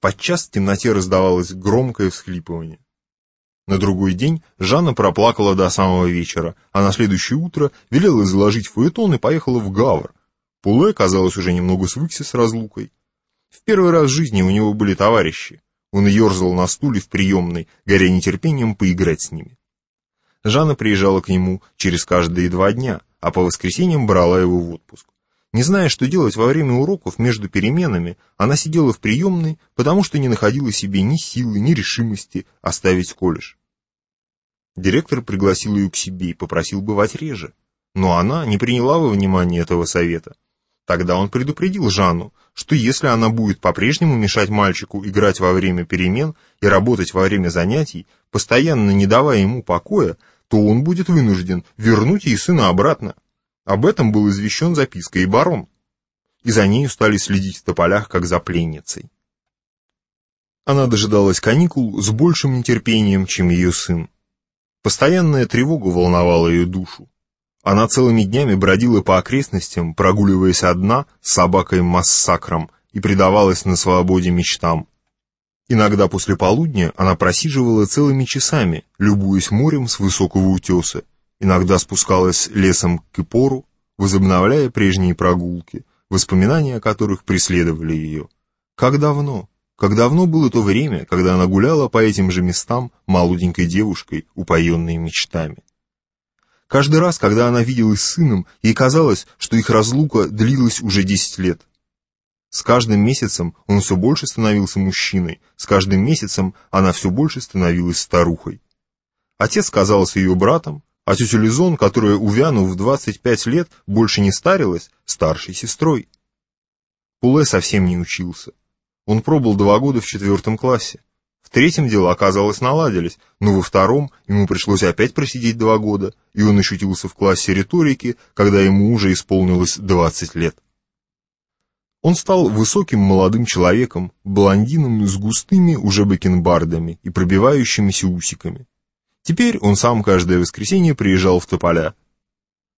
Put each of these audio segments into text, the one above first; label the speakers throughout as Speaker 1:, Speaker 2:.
Speaker 1: Подчас в темноте раздавалось громкое всхлипывание. На другой день Жанна проплакала до самого вечера, а на следующее утро велела заложить фаэтон и поехала в Гавр. Пуле, казалось, уже немного свыкся с разлукой. В первый раз в жизни у него были товарищи. Он ерзал на стуле в приемной, горя нетерпением поиграть с ними. Жанна приезжала к нему через каждые два дня, а по воскресеньям брала его в отпуск. Не зная, что делать во время уроков между переменами, она сидела в приемной, потому что не находила себе ни силы, ни решимости оставить колледж. Директор пригласил ее к себе и попросил бывать реже, но она не приняла во внимание этого совета. Тогда он предупредил Жанну, что если она будет по-прежнему мешать мальчику играть во время перемен и работать во время занятий, постоянно не давая ему покоя, то он будет вынужден вернуть ей сына обратно. Об этом был извещен запиской и барон. И за нею стали следить в тополях, как за пленницей. Она дожидалась каникул с большим нетерпением, чем ее сын. Постоянная тревога волновала ее душу. Она целыми днями бродила по окрестностям, прогуливаясь одна с собакой-массакром и предавалась на свободе мечтам. Иногда после полудня она просиживала целыми часами, любуясь морем с высокого утеса, иногда спускалась лесом к Ипору, возобновляя прежние прогулки, воспоминания о которых преследовали ее. Как давно, как давно было то время, когда она гуляла по этим же местам молоденькой девушкой, упоенной мечтами. Каждый раз, когда она виделась с сыном, ей казалось, что их разлука длилась уже десять лет. С каждым месяцем он все больше становился мужчиной, с каждым месяцем она все больше становилась старухой. Отец казался ее братом, а тетя Лизон, которая, увянув в 25 лет, больше не старилась, старшей сестрой. Пуле совсем не учился. Он пробыл два года в четвертом классе. В третьем дела, оказалось, наладились, но во втором ему пришлось опять просидеть два года, и он ощутился в классе риторики, когда ему уже исполнилось 20 лет. Он стал высоким молодым человеком, блондином с густыми уже бакенбардами и пробивающимися усиками. Теперь он сам каждое воскресенье приезжал в Тополя.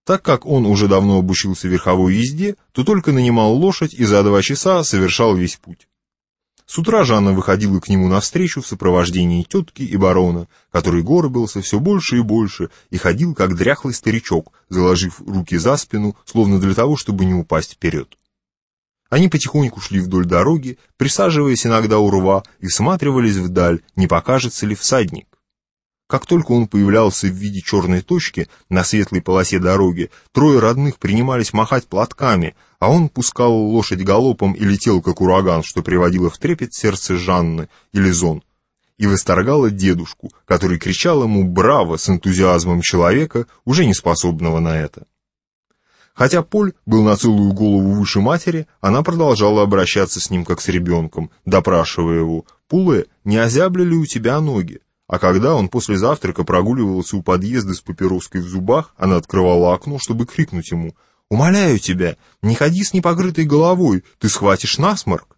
Speaker 1: Так как он уже давно обучился верховой езде, то только нанимал лошадь и за два часа совершал весь путь. С утра Жанна выходила к нему навстречу в сопровождении тетки и барона, который горбился все больше и больше и ходил как дряхлый старичок, заложив руки за спину, словно для того, чтобы не упасть вперед. Они потихоньку шли вдоль дороги, присаживаясь иногда у рва и всматривались вдаль, не покажется ли всадник. Как только он появлялся в виде черной точки на светлой полосе дороги, трое родных принимались махать платками, а он пускал лошадь галопом и летел, как ураган, что приводило в трепет сердце Жанны или Зон, и восторгало дедушку, который кричал ему «Браво!» с энтузиазмом человека, уже не способного на это. Хотя Поль был на целую голову выше матери, она продолжала обращаться с ним как с ребенком, допрашивая его, «Пуле, не озябли ли у тебя ноги?» А когда он после завтрака прогуливался у подъезда с папироской в зубах, она открывала окно, чтобы крикнуть ему, «Умоляю тебя, не ходи с непокрытой головой, ты схватишь насморк!»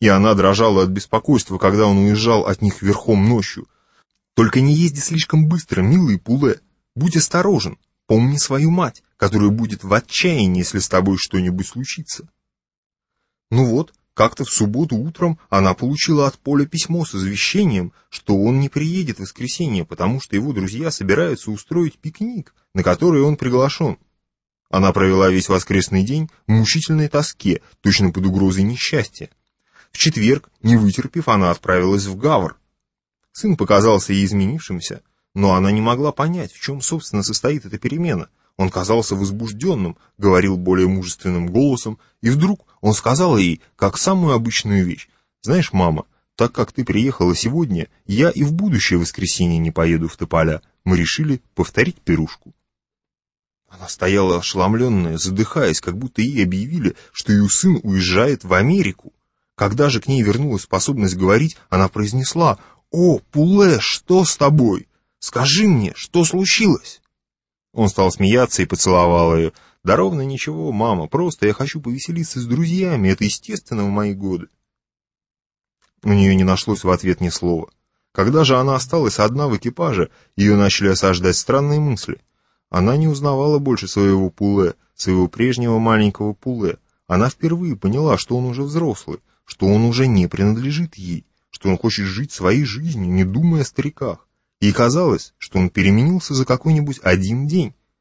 Speaker 1: И она дрожала от беспокойства, когда он уезжал от них верхом ночью. «Только не езди слишком быстро, милый Пуле, будь осторожен, помни свою мать, которая будет в отчаянии, если с тобой что-нибудь случится». Ну вот, как-то в субботу утром она получила от Поля письмо с извещением, что он не приедет в воскресенье, потому что его друзья собираются устроить пикник, на который он приглашен. Она провела весь воскресный день в мучительной тоске, точно под угрозой несчастья. В четверг, не вытерпев, она отправилась в Гавр. Сын показался ей изменившимся, но она не могла понять, в чем, собственно, состоит эта перемена. Он казался возбужденным, говорил более мужественным голосом, и вдруг он сказал ей, как самую обычную вещь, «Знаешь, мама, так как ты приехала сегодня, я и в будущее воскресенье не поеду в Тополя. Мы решили повторить пирушку». Она стояла ошеломленная, задыхаясь, как будто ей объявили, что ее сын уезжает в Америку. Когда же к ней вернулась способность говорить, она произнесла «О, Пуле, что с тобой? Скажи мне, что случилось?» Он стал смеяться и поцеловал ее. «Да ровно ничего, мама, просто я хочу повеселиться с друзьями, это естественно в мои годы». У нее не нашлось в ответ ни слова. Когда же она осталась одна в экипаже, ее начали осаждать странные мысли. Она не узнавала больше своего Пуле, своего прежнего маленького Пуле. Она впервые поняла, что он уже взрослый, что он уже не принадлежит ей, что он хочет жить своей жизнью, не думая о стариках. Ей казалось, что он переменился за какой-нибудь один день,